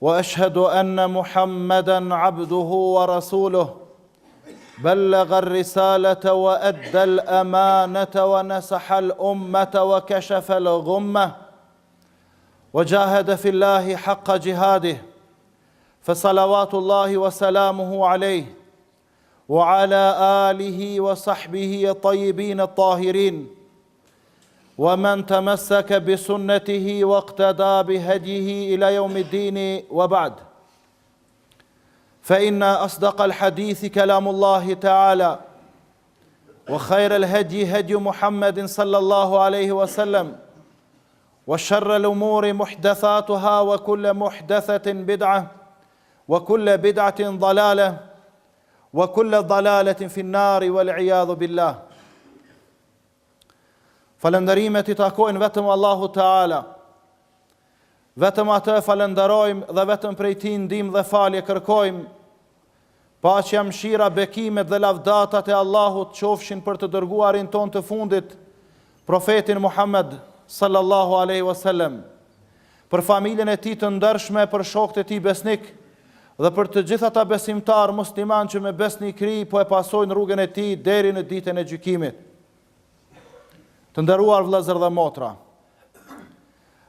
واشهد ان محمدا عبده ورسوله بلغ الرساله وادى الامانه ونصح الامه وكشف الغمه وجاهد في الله حق جهاده فصلوات الله وسلامه عليه وعلى اله وصحبه الطيبين الطاهرين ومن تمسك بسنته واقتدى بهديه الى يوم الدين وبعد فان اصدق الحديث كلام الله تعالى وخير الهدي هدي محمد صلى الله عليه وسلم وشر الامور محدثاتها وكل محدثه بدعه Wa kulle bid'atin dhalale, wa kulle dhalaletin fin nari, wa l'ijadhu billah. Falëndërimet i takojnë vetëm Allahu Teala. Vetëm atë e falënderojmë dhe vetëm prej tij ndihmë dhe falje kërkojmë. Paqja mëshira bekimet dhe lavdatat e Allahut qofshin për të dërguarin tonë të fundit Profetin Muhammed sallallahu alejhi wa sellem për familjen e tij të ndershme për shokët e tij besnik dhe për të gjithë ata besimtar musliman që me besnikëri po e pasojnë rrugën e tij deri në ditën e gjykimit të nderuar vëllezër dhe motra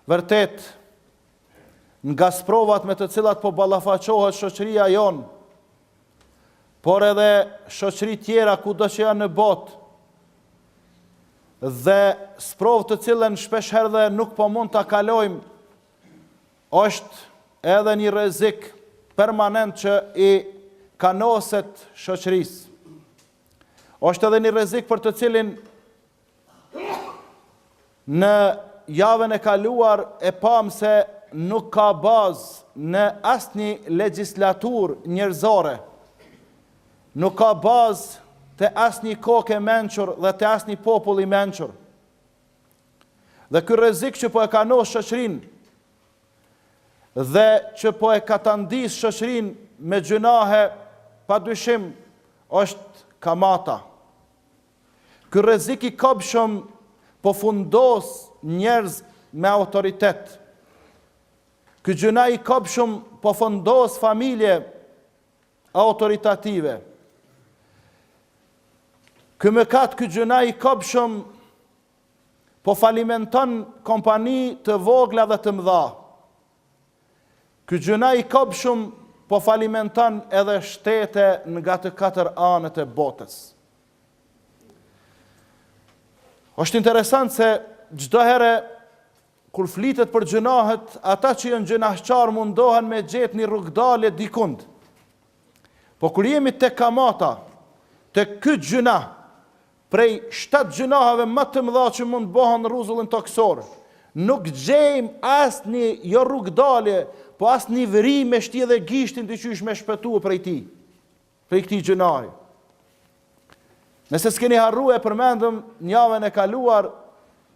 vërtet nga sprovat me të cilat po ballafaqohet shoqëria jonë, por edhe shoqëri tjera kudo që janë në botë, dhe sprovë të cilën shpesh herë dhe nuk po mund ta kalojmë, është edhe një rrezik permanent që i kanoset shoqërisë. është edhe një rrezik për të cilin Në javën e kaluar e pamë se nuk ka bazë në asnjë legjislaturë njerëzore, nuk ka bazë te asnjë kokë e mençur dhe te asnjë popull i mençur. Dhe ky rrezik që po e kanos shoqërinë dhe që po e katandis shoqërinë me gjynahe, pa dyshim është kamata. Ky rrezik i kobshëm po fundos njerëz me autoritet. Ky gjynah i kobshëm po fundos familje autoritative. Ky mëkat, ky gjynah i kobshëm po falimenton kompani të vogla dhe të mëdha. Ky gjynah i kobshëm po falimenton edhe shtete nga të katër anët e botës. Është interesant se çdo herë kur flitet për gjynahet, ata që janë gjynahçar mundohen me gjetë një rrugdalje dikund. Po kur jemi te kamata, te ky gjynah, Prej shtatë gjynaheve më të mëdha që mund të bëhen në rruzullin tokësor, nuk gjejmë asnjë jo rrugëdalje, po as një vrimë me shti edhe gishtin të qysh me shpëtu prej tij, prej këtij gjynahi. Nëse s'keni harru e përmendëm javën e kaluar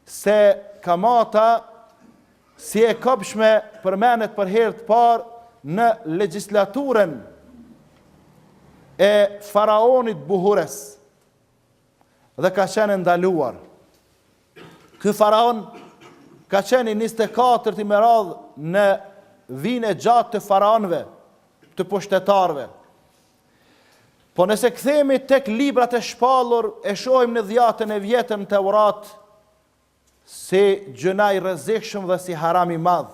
se kamata si e kobshme përmendet për herë të parë në legjislaturën e faraonit buhures, dhe ka qenë e ndaluar. Ky faraon ka qenë i njëzet e katërti me radhë në vijën e gjatë të faraonëve, të pushtetarëve. Po nëse kthehemi tek librat e shpallur, e shohim në Dhjatën e vjetër në Tevrat, Si gjynah i rrezikshëm dhe si haram i madh.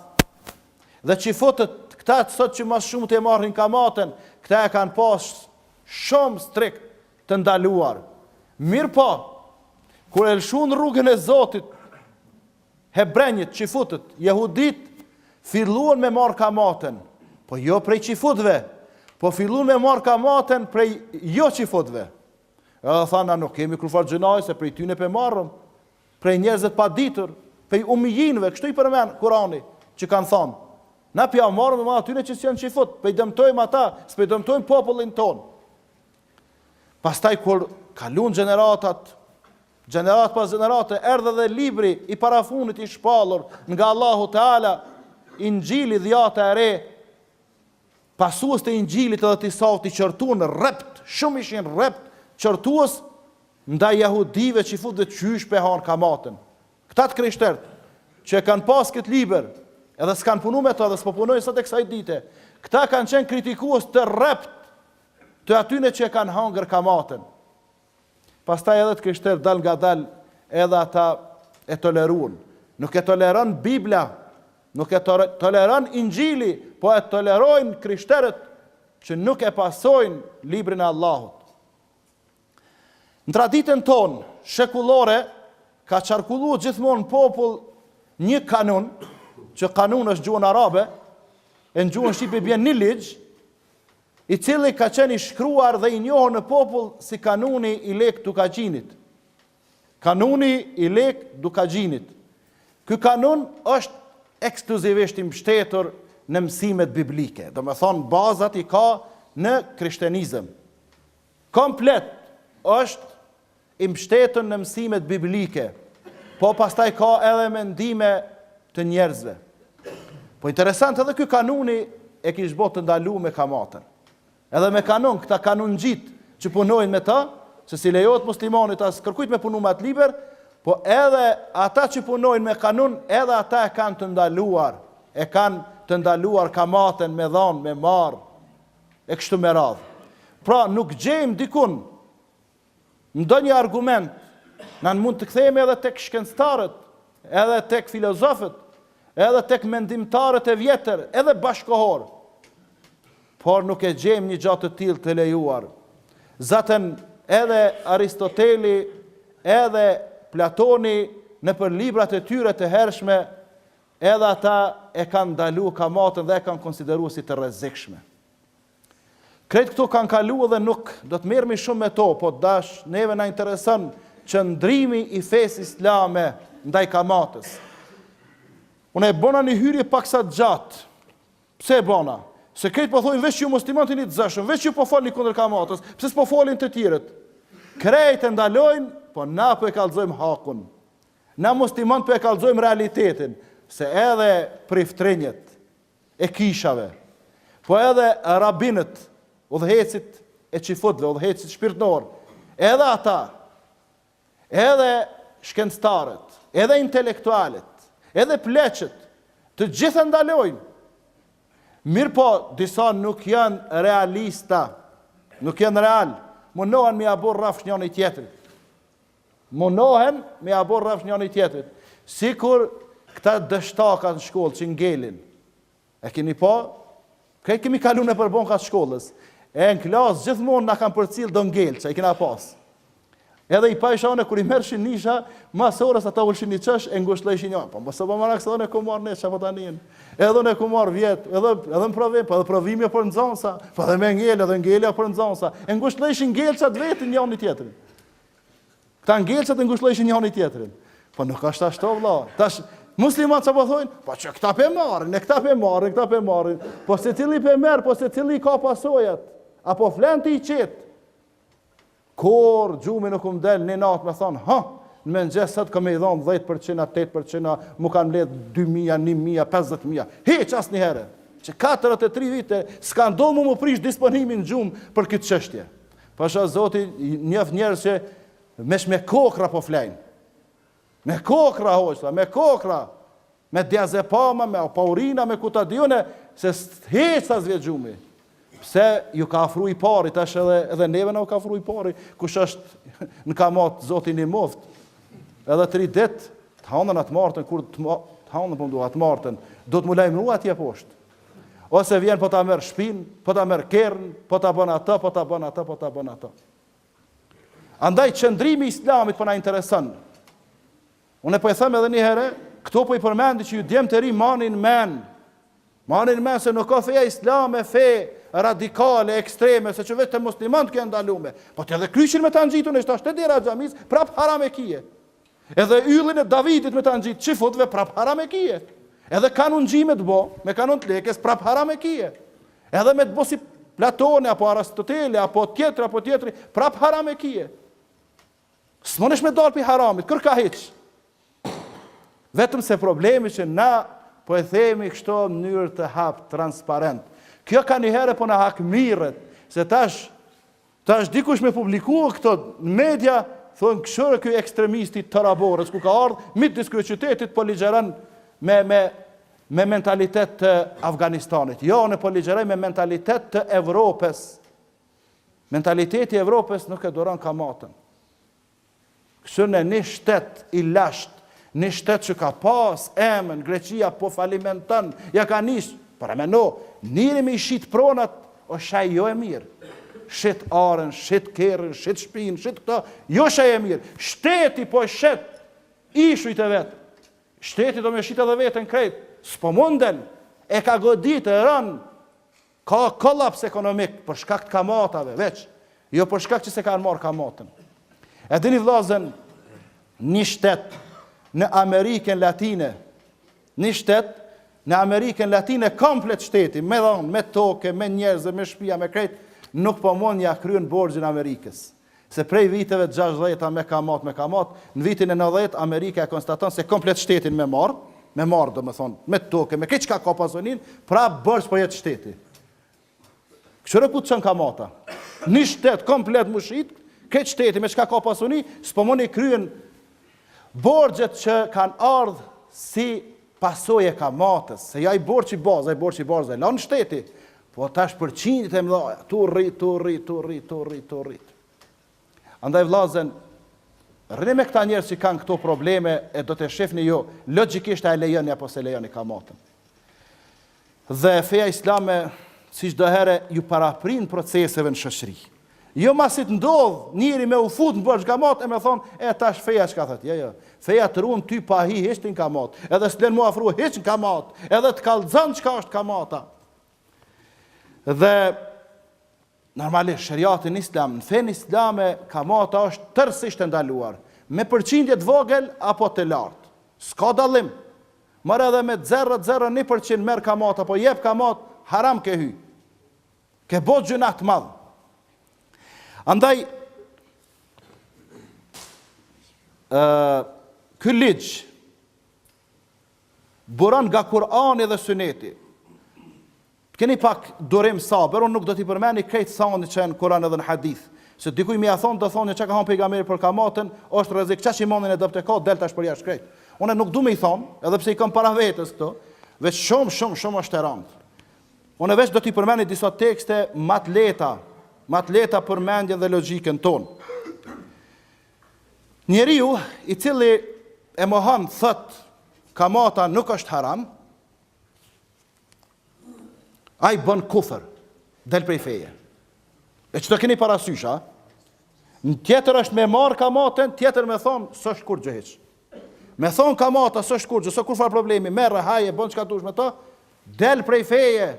Dhe çifutët, këta të sotit që ma s'shumti e marrin kamaten, këta e kanë pas shumë strikt të ndaluar. Mirëpo, kur e lëshun rrugën e Zotit, hebrenjët, çifutët, jehuditë filluan me marr kamaten, po jo prej çifutëve, po filluan me marr kamaten prej jo çifutëve. Edhe tha na nuk kemi kurrfar gjynahi se prej tyne pe marrim, prej njerëzve të paditur, prej umijinve, kështu i përmend Kurani që kanë thënë. Na pja marrim atyre që s'janë çifut, pe dëmtojmë ata, s'pe dëmtojmë popullin tonë. Pastaj kur kalun gjeneratat, gjenerat pas gjenerate, erdh edhe libri i parafunit i shpallur nga Allahu Teala, Inxhili Dhjata e re, Pasues të Inxhilit edhe të Isaut i qortun rreptë, shumë ishin rreptë qortues ndaj jahudive çifutëve qysh pe han kamaten. Këta të krishterët që e kanë pas këtë libër, edhe s'kanë punu me to dhe s'po punojnë sot e kësaj dite. Këta kanë qenë kritikues të rreptë të atyne që e kanë hangër kamaten. Pastaj edhe të krishterët dalngadal edhe ata e toleruan. Nuk e toleron Bibla, nuk e toleron Inxhili, po e tolerojnë krishterët që nuk e pasojnë librin e Allahut. Në traditën tonë shekullore ka qarkullu gjithmonë n'popull një kanun, që kanun është n'gjuhën arabe, e në gjuhën shqipe i bjen një ligj, i cili ka qenë i shkruar dhe i njohur në popull si Kanuni i Lekë Dukagjinit. Kanuni i Lekë Dukagjinit. Ky kanun është ekskluzivisht i mbështetur në mësimet biblike, domethonë bazat i ka në krishtenizëm. Komplet është i mbështetën në mësimet biblike, po pastaj ka edhe mendime të njerëzve. Po interesant edhe ky kanuni e kish bo të ndalume kamatën. Edhe me kanun, këta kanunxhitë që punojnë me ta, se s'i lejohet muslimanit as kërkujt me punu me atë libër, po edhe ata që punojnë me kanun, edhe ata e kanë të ndaluar, e kanë të ndaluar kamatën me dhanë, me marrë, e kështu me radhë. Pra nuk gjejmë dikun Ndonjë argument nan mund të kthehemi edhe tek shkencëtarët, edhe tek filozofët, edhe tek mendimtarët e vjetër, edhe bashkëkohorë. Por nuk e gjejmë një gja të tillë të lejuar. Zaten edhe Aristoteli, edhe Platoni nëpër librat e tyre të hershme, edhe ata e kanë ndalu kamatën dhe e kanë konsideru si të rrezikshme. Krejt këto kanë kalu edhe nuk do të merremi shumë me to, po dash neve na intereson qëndrimi i fesë islame ndaj kamatës. Unë e bona një hyrje paksa të gjatë. Pse e bona? Se krejt po thonë veç ju muslimanët jeni të zëshëm, veç ju po folni kundër kamatës, pse s'po folin të tjerët? Krejt e ndalojnë, po na po e kallxojmë hakun. Na muslimanët po e kallxojmë realitetin, se edhe priftërinjtë, e kishave, po edhe rabinët, udhëheqësit e çifutëve, udhëheqësit shpirtërorë, edhe ata, edhe shkencëtarët, edhe intelektualët, edhe pleqët, të gjithë e ndalojnë. Mirëpo, disa nuk janë realista, nuk janë realë, munohen me ia ba rrafsh njani tjetrit. Munohen me ja bo rrafsh njani tjetrit. Sikur këta dështakat në shkollë që ngelin. E keni pa? Krejt kemi kalu nëpër bankat e shkollës. E në klasë gjithmonë na kanë përcil do ngelca i kena pas. Edhe i pa isha unë, kur i merrshin njisha, mas orës ata ulshin në qosh, e ngushëllojshin një, po mos e bo marak se edhe unë kom marrë njësh po tani, edhe unë kom marrë vjet, edhe, edhe në provim, po edhe provimi për nxansa, po edhe me ngelë, edhe ngelja për nxansa, e ngushëllojshin ngelcat vetin njani tjetrin. Këta ngelcat e ngushllojshin njani tjetrin. Po nuk është ashtu vëlla. Tash muslimanët çka po thonë? Po çka këta pe marrin, edhe këta pe marrin, këta pe marrin. Po secili pe merr, po secili ka pasojat. Apo flen ti i qetë. Kurrë gjumi nuk m'del në natë me thonë, ha, në mëngjes sot kam me i dhonë 10%, 8%, m'u kanë mbledh 2000, 1000, 50000. Hiç asnjëherë. Që 43 vite s'ka ndodh mu m'prish disponimi në gjumë për këtë çështje. Pasha Zotin njoh njerëz që veç me kokra po flejnë. Me kokra hoxhë, me kokra. Me diazepama, me apaurina, me ketadione se hiç s'i vjen gjumi. Pse ju ka afru i pari, tash edhe edhe neve na u ka afru i pari, kush është në kamatë Zoti i ndihmoftë. Edhe 3 ditë të hanën a të martën kur të të hanën po m'do a të martën, do të m'u lajmru atje poshtë. Ose vjen po ta merr shpinë, po ta merr kerrin, po ta bën atë, po ta bën atë, po ta bën atë. Andaj qëndrimi i Islamit po na intereson. Unë po e them edhe një herë, këto po i përmendi që ju djem të ri mani n'men. Mani n'men se nuk ka feja islame, fe radikale, ekstreme, se që vetë muslimant kanë ndalume. Po ti edhe kryqin me ta ngjitun qetash te dera xhamisë, prap haram e kije. Edhe yllin e Davidit me ta ngjit çifutëve prap haram e kije. Edhe kanunxhi me të bo, me kanun të Lekës prap haram e kije. Edhe me të bo si Platoni apo Aristoteli apo tjetri apo tjetri, prap haram e kije. S'munesh me dalë pi haramit, kërka hiç. Vetëm se problemi që na po e themi kështu në mënyrë të hap transparent. Kjo kanjëherë po na hakmerret, se tash Tash dikush me publikue këto në media, thonë kshyre ky ekstremisti i Tora Borës, ku ka ardhë, midis ky qytetit po ligjëron me, me, me mentalitet të Afganistanit. Jo, unë po ligjëroj me mentalitet të Evropës. Mentaliteti i Evropës nuk e duron kamatën. Kshyrne një shtet i lasht, një shtet që ka pas emën, Greqia po falimenton, ja ka nis, paramendo, njeri me i shit pronat, o shaj jo e mirë. Shit arën, shit kerrin, shit shpinë, shit këto, jo shaj e mirë. Shteti po shet ishujt e vet. Shteti do me shit edhe veten krejt. S'po munden. E ka godit e rën. Ka kolaps ekonomik për shkak të kamatave veç, jo për shkak që s'e kanë marrë kamatën. E dini vëllazën, një shtet në Amerikën Latine, një shtet në Amerikën Latine komplet shteti, me thënë, me tokë, me njerëz, me shpija, me krejt, nuk po mund ja kryen borxhin Amerikës. Se prej viteve të gjashtëdhjeta me kamatë, me kamatë, në vitin e nëntëdhjetë Amerika e konstaton se komplet shtetin me marrë, me marrë domethënë, me tokë, me krejt çka ka pasuninë, prapë borxh po jet shteti. Kqyre ku të çon kamata? Një shtet komplet m'u shit, krejt shteti me çka ka pasuni, s'po mun i kryen borxhet që kanë ardhë si pasojë e kamatës, se ai borxhi bazë, ai borxhi bazë, e lan shteti, Po tash përqindjet e mëdhaja, tu rrit, tu rrit, tu rrit, tu rrit, tu rrit. Andaj vllazen, rrini me këta njerëz që kanë këto probleme e do të shihni ju logjikisht a e lejoni apo s'e lejoni kamatën. Dhe feja islame si çdo herë ju paraprin proceseve në shoqëri. Jo masi t'ndodh njeri me u fut në borxh, kamat e me thonë, e tash feja çka thotë, jo, jo, feja të run ty pa hi hiç ti n'kamat, edhe s'len m'u afru hiç ti n'kamat, edhe të kallzon çka është kamata, Dhe normalisht sheriati në Islam, në fenë islame kamata është tërësisht e ndaluar, me përqindje të vogël apo të lartë. S'ka dallim. Mor edhe me 0.01% merr kamat apo jep kamat, haram ke hy. Ke bo gjynah të madh. Andaj ky ligj Buron nga Kurani dhe Syneti. Të keni pak durim sabër, unë nuk do t'i përmendi krejt çka janë n'Kuran edhe në Hadith. Se dikuj me ia thonë, domethonë çka ka thonë pejgamberi për kamatën, është rrezik, që qaj imanin e dobët e ka, del tash përjashta krejt. Unë nuk du me i thonë, edhe pse i kam para vetes këto, veç shumë, shumë, shumë është e randë. Unë veç do t'i përmendi disa tekste ma t'lehta, ma t'lehta për mendjen dhe logjikën tonë. Njeriu i cili e mohon thot kamata nuk është haram, ai bën kufër, del prej feje. E këto keni parasysh, a? Tjetër është me marr kamatën, tjetër me thonë, s'është kurgjo hiç. Me thonë kamata, s'është kurgjo, s'o kurrfarë problemi, merre, haje, bon çka dush me ta, del prej feje,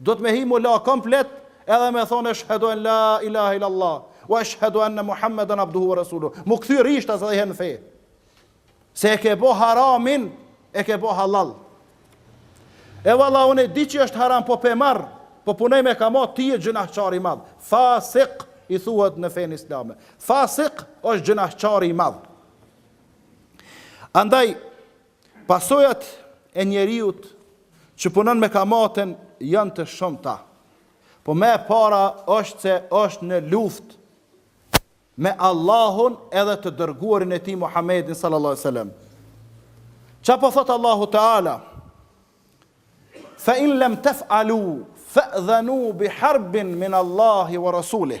Duhet me hi m'u la komplet edhe me thonë eshhedu en la ilahe ila Allah wa eshhedu enne Muhammeden abduhu wa rasuluhu m'u kthy rishtas edhe njëherë n'fe se e ke bo haramin e ke bo hallall e valla unë e di që është haram po pe marr po punoj me kamat ti je gjynahqar i madh fasik i thuhet në fenë islame fasik është gjynahqar i madh andaj Pasojat e njeriut që punon me kamatën janë të shumta. Po më e para është se është në luftë me Allahun edhe të dërguarin e tij Muhammedin sallallahu alaihi wasallam. Çka po thot Allahu Teala? Fa in lam taf'alu fa'dhanu bi harbin min Allahi wa rasulih.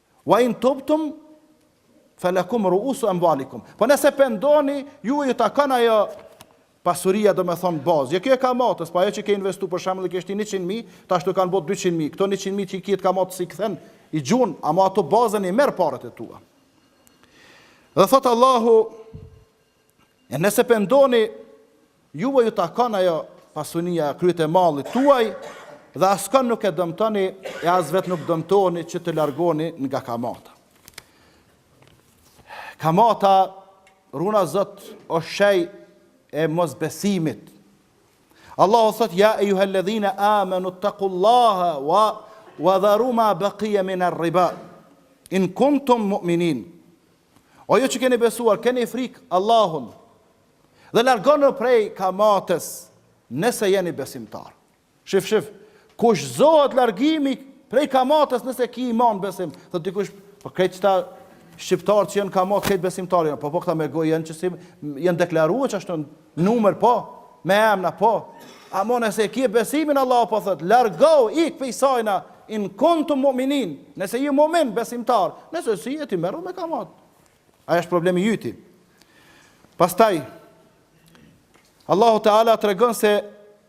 Wa in tubtum falakum ru'usu amwalikum. Po nëse pendoheni, ju ju takon ajo pasuria domethonë bazë. Jo kjo e kamatës, po ajo që ke investu për shembull i ke shti 100 mijë, tash t'u kanë bo 200 mijë. Këto 100 mijë që i ke kamatë s'i kthen, i gjun, ama ato bazën i merr paret e tua. Dhe thotë Allahu, E nëse pendoheni, juve ju takon ajo pasunia, kryet e mallit tuaj, dhe askënd nuk e dëmtoni, e as vetë nuk dëmtoheni që të largoheni nga kamata. Kamata, runa Zot, osht shej e mosbesimit. Allahu thot, ja ejuhel-ledhina amenut-tekullaha, wa, wa dharu ma bekije minerr-rriba, in kuntum mu'minin, O ju që keni besuar, keni frikë Allahun dhe largonu prej kamatës nëse jeni besimtarë. Shif, shif, kushtëzohet largimi prej kamatës nëse ki iman besim, thotë dikush, po krejt qëta shqiptarë që janë kamat, krejt besimtarë janë, po po këta me gojë janë që si, janë deklarue qashtu Numër po, me emna po. Ama nëse e ki besimin Allahu po thot, largohu ik prej sajna in kuntum mu'minin, nëse je mu'min besimtar, nëse s'je ti merru me kamatë. Ai është problemi i joti. Pastaj Allahu Teala tregon se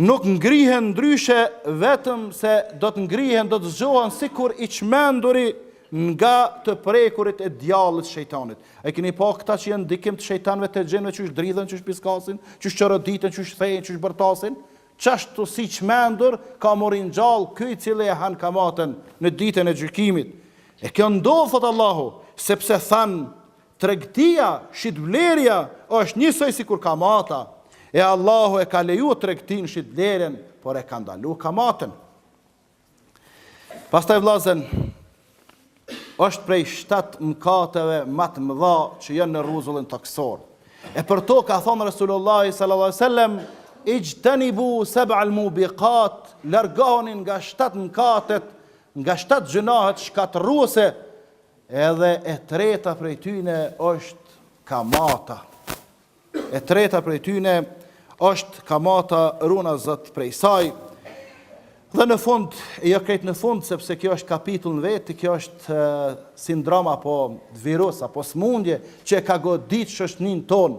Nuk ngrihen ndryshe vetëm si do të ngrihen do të zgjohen sikur i çmenduri nga të prekurit e djallit shejtanit a i keni pa këta që janë n'ndikim të shejtanëve të xhinëve qysh dridhen qysh piskasin qysh çoroditen qysh thejnë qysh bërtasin qashtu si i çmendur ka mu ringjall ky i cili e han kamatën në ditën e gjykimit e kjo ndodh thotë Allahu sepse thanë Tregtia, shitblerja, është njësoj sikur kamata, e Allahu e ka leju tregtinë, shitblerjen, por e ka ndalu kamatën. Pastaj vllazen, është prej shtatë mkateve ma të mëdha që janë në rruzullin tokësor. E për to ka thonë Resulullah sallallahu alaihi wasallam, "Ijtanibu sab'a al-mubiqat", largohuni nga shtatë mëkatet, nga shtatë gjënahet shkatërruese, Edhe e treta prej tyne është kamata. E treta prej tyne është kamata runa Zot prej saj. Dhe në fund, e jo krejt në fund, sepse kjo është kapitull në veti, kjo është sindrom apo virus, apo smundje, që e ka godit shoqninë tonë.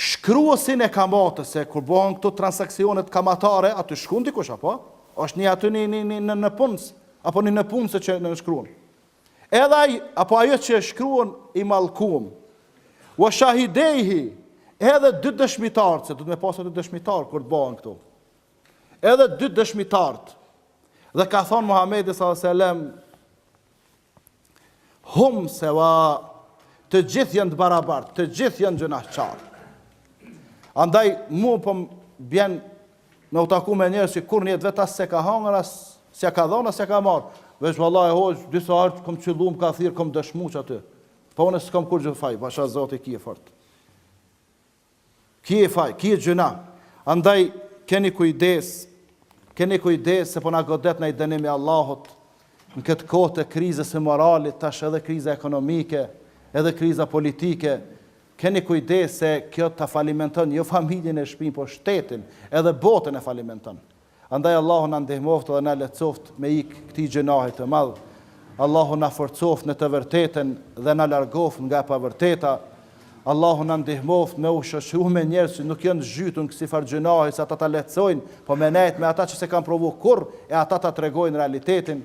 Shkruesin e kamatës se kur bëhen këto transaksionet kamatare, aty shkrun dikush apo? Është një aty një një një nëpunës, apo një nëpunëse që shkrun. Edhe ai apo ajo që e shkruan i mallkum. Wa shahidejhi, edhe dy dëshmitarët, se duhet me pasë aty dëshmitarë kur të bëhen këto. Edhe dy dëshmitarët. Dhe ka thonë Muhamedi sallallahu alaihi wasallam Hum sewa, të gjithë janë të barabartë, të gjithë janë gjynahqarë. Andaj mua po m'bjen me u taku me njerëz që kurrë në jetë t'vet as s'e ka hangër as s'e ka dhonë as s'e ka marrë. Veç vallahi hoxhë, disa herë kom qëllu, më ka thirr, kom dëshmu qaty. Po unë s'kam kurgjë faj, pasha Zotin ki e fort. Ki e faj, ki e gjynah. Andaj keni kujdes, keni kujdes se po na godet naj dënim i Allahut në këtë kohë të krizës së moralit, tash edhe kriza ekonomike, edhe kriza politike. Keni kujdes se kjo ta falimenton jo familjen e shpinë, po shtetin, edhe botën e falimenton. Andaj Allahu na ndihmoftë dhe na lehtësoftë me ik këtij gjynahi të madh, Allahu na forcoftë në të vërtetën dhe na largoftë nga e pavërteta, Allahu na ndihmoftë me u shoqnu me njerëz që nuk janë zhyt në kësifar gjynahi se ata ta lehtësojnë, po me nejt me ata që s'e kanë provu kurrë e ata ta tregojnë realitetin,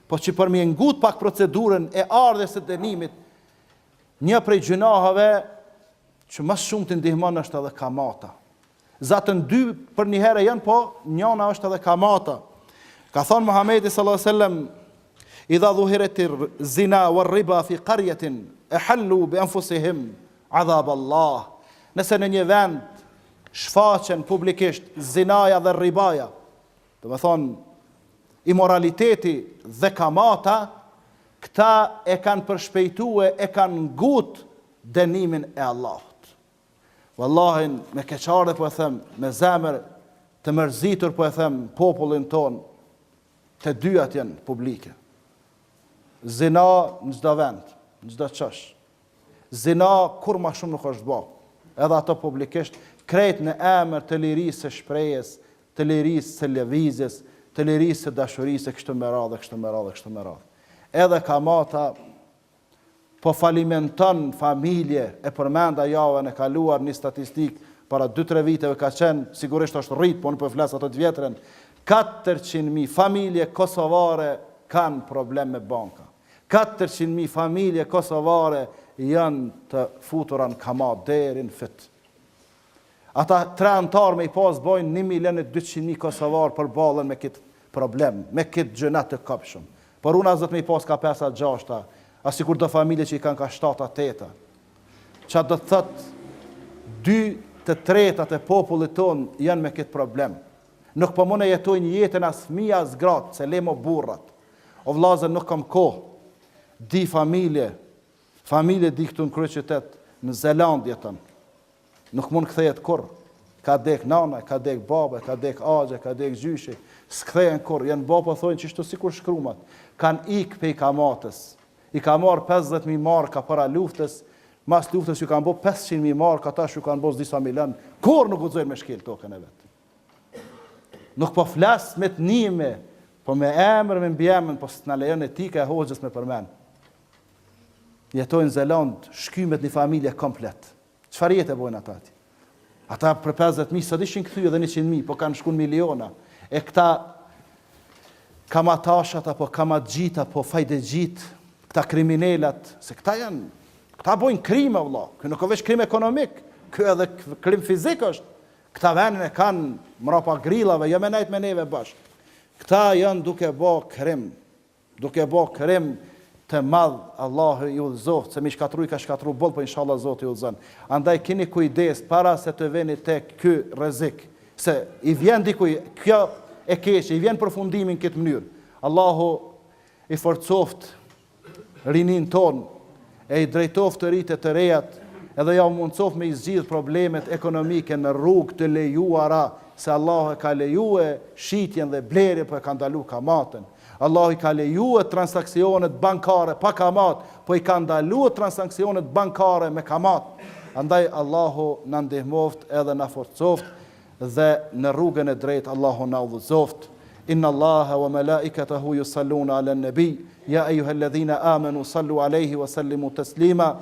Po që për me e ngut pak procedurën e ardhjes së dënimit, një prej gjynaheve që ma shumë të ndihmon është edhe kamata. Zatën dy për një herë janë, po njëna është edhe kamata. Ka thonë Muhamedi sallallahu alaihi wasallam, "Idha dhaharat zina wa riba fi qaryatin, ahallu bi anfusihim adhab Allah." Nëse në një vend shfaqen publikisht zinaja dhe ribaja, Domethonë, imoraliteti dhe kamata, këta e kanë përshpejtue, e kanë ngut dënimin e Allahut. Vallahi, me keqardhe po e them, me zemër të mërzitur po e them popullin tonë, të dyjat janë publike. Zina në çdo vend, në çdo qosh. Zina kurrë ma shumë nuk është bo. Edhe ato publikisht, krejt në emër të lirisë së shprehjes të lirisë së lëvizjes, të lirisë së dashurisë e kështu me radhë e kështu me radhë e kështu me radhë. Edhe kamata po falimenton familje, e përmenda javën e kaluar një statistikë para dy tre viteve ka qenë, sigurisht është rrit, po unë po flas atë të vjetrën, katërqind mijë familje kosovare kanë problem me banka. Katërqind mijë familje kosovare janë të futura në kamatë deri në fyt. Ata tre anëtarë me i pasë bojnë një milion e dyqind mijë kosovarë përballen me këtë problem, me këtë gjynah të kobshëm. Po lene më me i pasë ka pesë a gjashtë, a sikur do familje që i kanë ka shtatë a tetë. Ç'a do të thotë dy të tretat e popullit tonë janë me këtë problem. Nuk po mun e jetojnë jetën as fëmijët as gratë, se le mo burrat. O vëllazër nuk kam kohë. Di familje, familje di këtu në kryeqytet, në Zeland jeton. Nuk mund kthehet kurr. Ka dek nana, ka dek baba, ka dek axha, ka dek gjyshi. S'kthehen kurr. Janë bo po thojnë qishtu sikur shkrumat. Kanë ik pej kamatës. I ka marrë pesëdhjetë mijë marka para luftës. Mas luftës ju kanë bo pesëqind mijë marka, tash ju kanë bo s'di sa milon. Kurr nuk guxojnë me shkel tokën e vet. Nuk po flas me t'nime, po me emër me mbiemën, po s'na lejon etika e hoxhës me përmend. Jetojnë në Zelandë, shkatërrohet një familje komplet. Çfarë jete bojnë ata atje? Ata për 50 mijë, së të ishin këthy edhe 100 mijë, po kanë shkun miliona. E këta kamatashat, apo kamatxhit, apo fajdexhit, këta kriminelat, se këta janë, këta bojnë krime, vla. Ky nuk veç krim ekonomik, ky edhe krim fizik është. Këta venin e kanë mrapa grillave, jo me nejt me neve bashkë. Këta janë duke bo krim, Duke bo krim të madh Allahu i udhëzoft se me i shkatru i ka shkatru boll po inshallah zoti ju udhëzon andaj kini kujdes para se të veni tek ky rrezik se i vjen dikuj kjo e keqe i vjen përfundimi në këtë mënyrë Allahu i forcoft rinin ton e i drejtoft të rit e të rejat edhe jau mundsoft me i zgjidh problemet ekonomike në rrugë të lejuara se Allahu e ka lejue shitjen dhe blerjen po e ka ndalu kamaten Allahu i ka lejue transaksionet bankare pa kamat, po i ka ndalue transaksionet bankare me kamat. Andaj Allahu na ndihmoftë edhe na forcoftë dhe në rrugën e drejtë Allahu na udhëzoftë. Inna Allaha wa malaikatahu yusalluna ala nabi ya ayyuhalladhina amanu sallu alayhi wa sallimu taslima.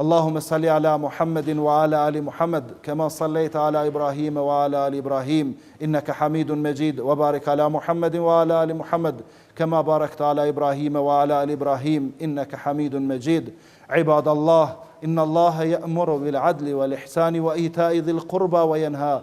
اللهم صل على محمد وعلى ال محمد كما صليت على ابراهيم وعلى ال ابراهيم انك حميد مجيد وبارك على محمد وعلى ال محمد كما باركت على ابراهيم وعلى ال ابراهيم انك حميد مجيد عباد الله ان الله يامر بالعدل والاحسان وايتاء ذي القربى وينهى